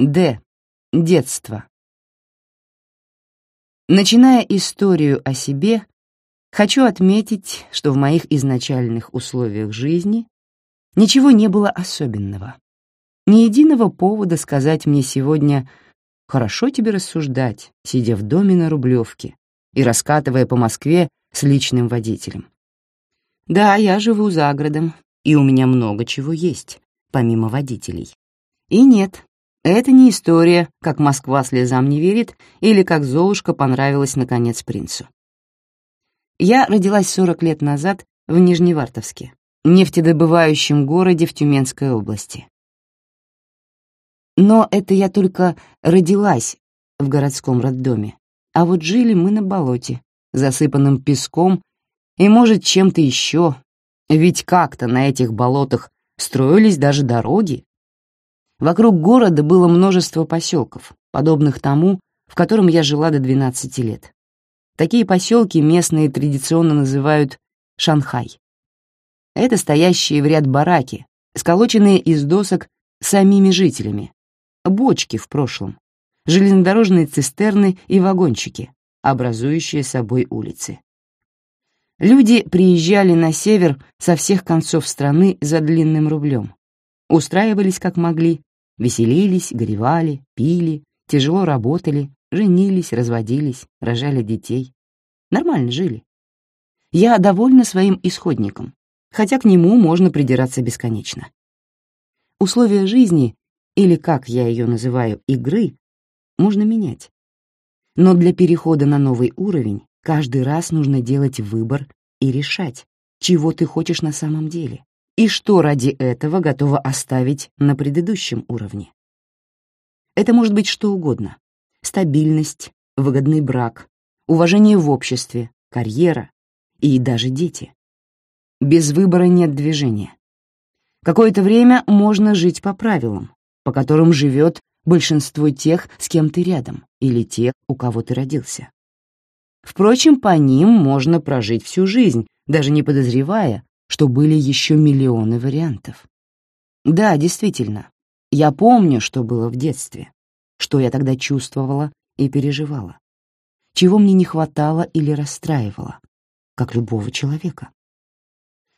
Д. Детство. Начиная историю о себе, хочу отметить, что в моих изначальных условиях жизни ничего не было особенного. Ни единого повода сказать мне сегодня «хорошо тебе рассуждать», сидя в доме на Рублевке и раскатывая по Москве с личным водителем. Да, я живу за городом, и у меня много чего есть, помимо водителей. И нет, это не история, как Москва слезам не верит или как Золушка понравилась, наконец, принцу. Я родилась 40 лет назад в Нижневартовске, нефтедобывающем городе в Тюменской области. Но это я только родилась в городском роддоме, а вот жили мы на болоте, засыпанном песком и, может, чем-то еще, ведь как-то на этих болотах строились даже дороги, Вокруг города было множество поселков, подобных тому, в котором я жила до 12 лет. Такие поселки местные традиционно называют Шанхай. Это стоящие в ряд бараки, сколоченные из досок самими жителями, бочки в прошлом, железнодорожные цистерны и вагончики, образующие собой улицы. Люди приезжали на север со всех концов страны за длинным рублем, устраивались как могли, Веселились, горевали, пили, тяжело работали, женились, разводились, рожали детей. Нормально жили. Я довольна своим исходником, хотя к нему можно придираться бесконечно. Условия жизни, или, как я ее называю, игры, можно менять. Но для перехода на новый уровень каждый раз нужно делать выбор и решать, чего ты хочешь на самом деле и что ради этого готова оставить на предыдущем уровне. Это может быть что угодно. Стабильность, выгодный брак, уважение в обществе, карьера и даже дети. Без выбора нет движения. Какое-то время можно жить по правилам, по которым живет большинство тех, с кем ты рядом, или тех, у кого ты родился. Впрочем, по ним можно прожить всю жизнь, даже не подозревая, что были еще миллионы вариантов. Да, действительно, я помню, что было в детстве, что я тогда чувствовала и переживала, чего мне не хватало или расстраивало, как любого человека.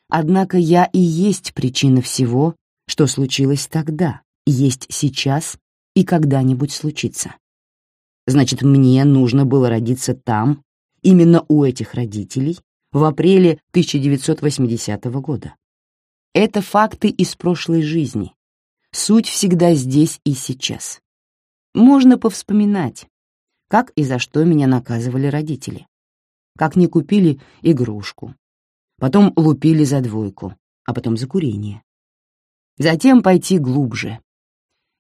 Однако я и есть причина всего, что случилось тогда, есть сейчас и когда-нибудь случится. Значит, мне нужно было родиться там, именно у этих родителей, в апреле 1980 года. Это факты из прошлой жизни. Суть всегда здесь и сейчас. Можно повспоминать, как и за что меня наказывали родители. Как не купили игрушку. Потом лупили за двойку, а потом за курение. Затем пойти глубже.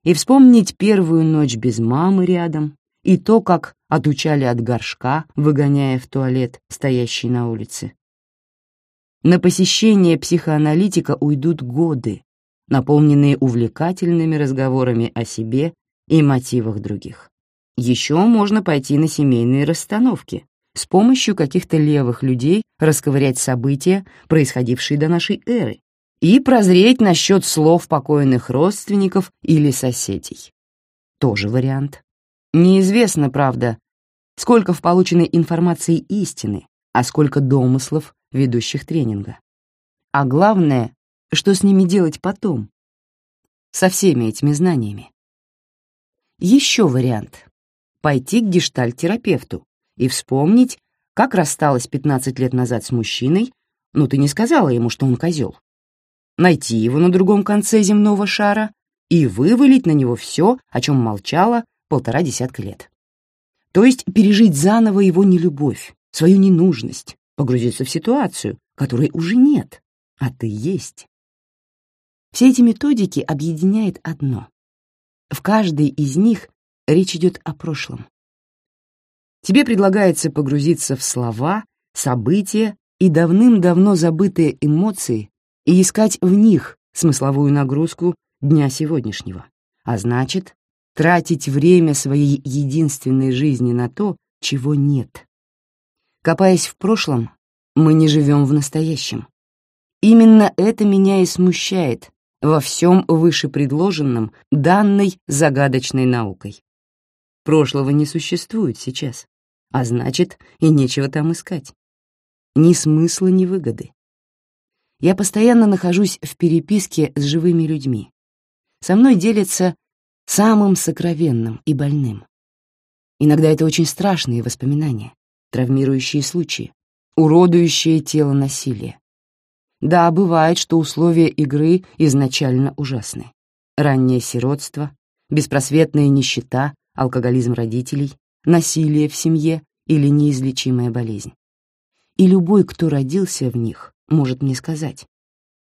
И вспомнить первую ночь без мамы рядом, и то, как отучали от горшка, выгоняя в туалет, стоящий на улице. На посещение психоаналитика уйдут годы, наполненные увлекательными разговорами о себе и мотивах других. Еще можно пойти на семейные расстановки, с помощью каких-то левых людей расковырять события, происходившие до нашей эры, и прозреть насчет слов покойных родственников или соседей. Тоже вариант. Неизвестно, правда, сколько в полученной информации истины, а сколько домыслов, ведущих тренинга. А главное, что с ними делать потом, со всеми этими знаниями. Еще вариант — пойти к гештальт-терапевту и вспомнить, как рассталась 15 лет назад с мужчиной, но ты не сказала ему, что он козел. Найти его на другом конце земного шара и вывалить на него все, о чем молчала полтора десятка лет. То есть пережить заново его нелюбовь, свою ненужность, погрузиться в ситуацию, которой уже нет, а ты есть. Все эти методики объединяет одно. В каждой из них речь идет о прошлом. Тебе предлагается погрузиться в слова, события и давным-давно забытые эмоции и искать в них смысловую нагрузку дня сегодняшнего, а значит, тратить время своей единственной жизни на то, чего нет. Копаясь в прошлом, мы не живем в настоящем. Именно это меня и смущает, во всем вышепредложенном данной загадочной наукой. Прошлого не существует сейчас, а значит, и нечего там искать. Ни смысла, ни выгоды. Я постоянно нахожусь в переписке с живыми людьми. Со мной делятся самым сокровенным и больным. Иногда это очень страшные воспоминания, травмирующие случаи, уродующие тело насилия. Да, бывает, что условия игры изначально ужасны. Раннее сиротство, беспросветная нищета, алкоголизм родителей, насилие в семье или неизлечимая болезнь. И любой, кто родился в них, может мне сказать,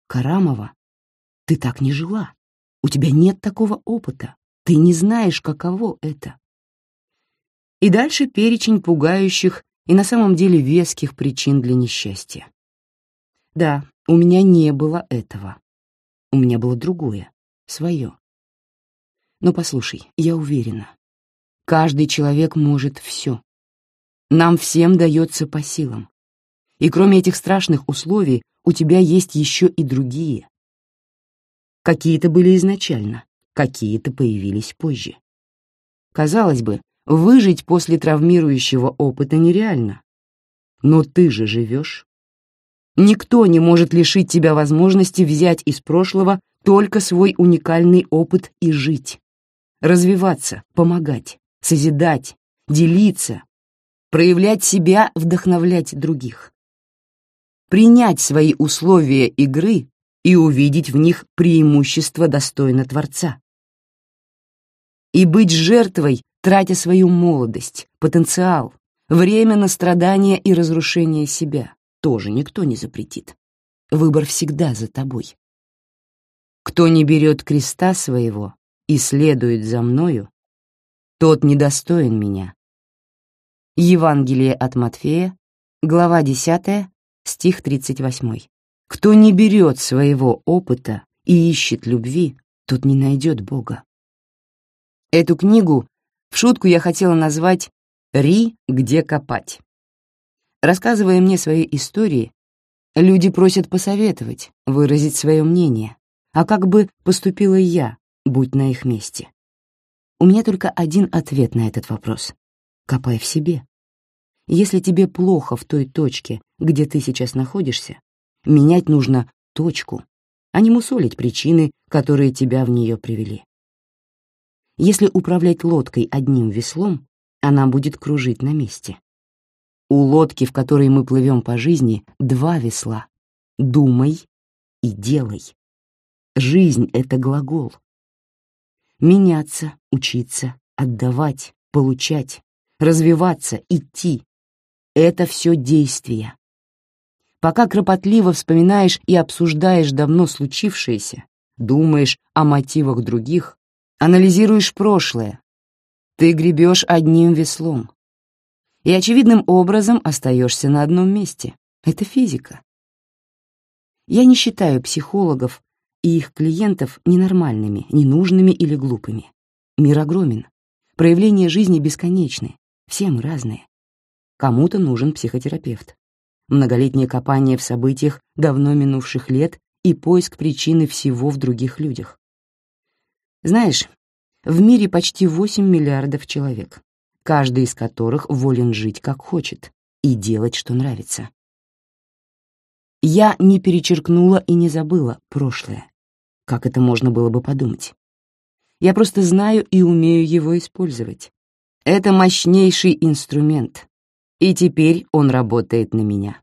«Карамова, ты так не жила, у тебя нет такого опыта, ты не знаешь, каково это». И дальше перечень пугающих и на самом деле веских причин для несчастья. Да, у меня не было этого. У меня было другое, свое. Но послушай, я уверена, каждый человек может все. Нам всем дается по силам. И кроме этих страшных условий, у тебя есть еще и другие. Какие-то были изначально, какие-то появились позже. Казалось бы, выжить после травмирующего опыта нереально. Но ты же живешь. Никто не может лишить тебя возможности взять из прошлого только свой уникальный опыт и жить. Развиваться, помогать, созидать, делиться, проявлять себя, вдохновлять других. Принять свои условия игры и увидеть в них преимущество достойно Творца. И быть жертвой, тратя свою молодость, потенциал, время на страдания и разрушение себя тоже никто не запретит. Выбор всегда за тобой. Кто не берет креста своего и следует за мною, тот недостоин меня. Евангелие от Матфея, глава 10, стих 38. Кто не берет своего опыта и ищет любви, тот не найдет Бога. Эту книгу в шутку я хотела назвать «Ри, где копать». Рассказывая мне свои истории, люди просят посоветовать, выразить свое мнение, а как бы поступила я, будь на их месте. У меня только один ответ на этот вопрос. Копай в себе. Если тебе плохо в той точке, где ты сейчас находишься, менять нужно точку, а не мусолить причины, которые тебя в нее привели. Если управлять лодкой одним веслом, она будет кружить на месте. У лодки, в которой мы плывем по жизни, два весла. Думай и делай. Жизнь — это глагол. Меняться, учиться, отдавать, получать, развиваться, идти — это все действия. Пока кропотливо вспоминаешь и обсуждаешь давно случившееся, думаешь о мотивах других, анализируешь прошлое, ты гребешь одним веслом, и очевидным образом остаешься на одном месте. Это физика. Я не считаю психологов и их клиентов ненормальными, ненужными или глупыми. Мир огромен. Проявления жизни бесконечны. Все мы разные. Кому-то нужен психотерапевт. Многолетнее копание в событиях давно минувших лет и поиск причины всего в других людях. Знаешь, в мире почти 8 миллиардов человек каждый из которых волен жить как хочет и делать, что нравится. Я не перечеркнула и не забыла прошлое. Как это можно было бы подумать? Я просто знаю и умею его использовать. Это мощнейший инструмент, и теперь он работает на меня.